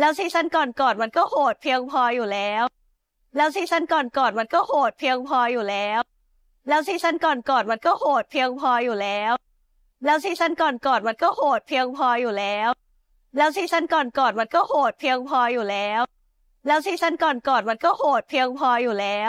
แล้วซีซั่นก่อนก่อนมันก็โหดเพียงพออยู่แล้ว แล้วซีซั่นก่อนก่อนมันก็โหดเพียงพออยู่แล้ว แล้วซีซั่นก่อนก่อนมันก็โหดเพียงพออยู่แล้ว แล้วซีซั่นก่อนก่อนมันก็โหดเพียงพออยู่แล้ว แล้วซีซั่นก่อนก่อนมันก็โหดเพียงพออยู่แล้ว แล้วซีซั่นก่อนก่อนมันก็โหดเพียงพออยู่แล้ว